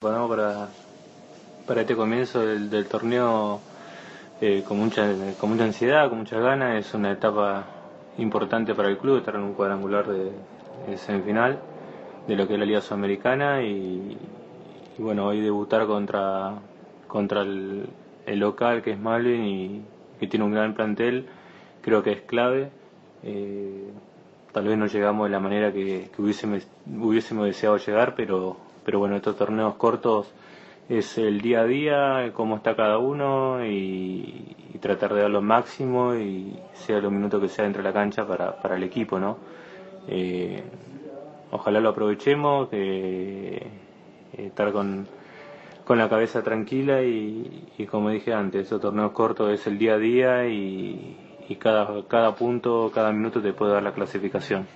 para, para este comienzo del, torneo eh, con, mucha, con mucha ansiedad, con muchas ganas. Es una etapa importante para el club estar en un cuadrangular de, semifinal de lo que es la Liga Sudamericana y, bueno, hoy debutar contra, contra el, local que es Malvin y que tiene un gran plantel, creo que es clave. Eh, tal vez no llegamos de la manera que, que hubiésemos, hubiésemos deseado llegar, pero pero bueno, estos torneos cortos es el día a día, cómo está cada uno y, tratar de dar lo máximo y sea los minutos que sea dentro de la cancha para, para el equipo, ¿no? Eh, ojalá lo aprovechemos, que eh, estar con, con la cabeza tranquila y, y, como dije antes, estos torneos cortos es el día a día y, y cada, cada punto, cada minuto te puede dar la clasificación.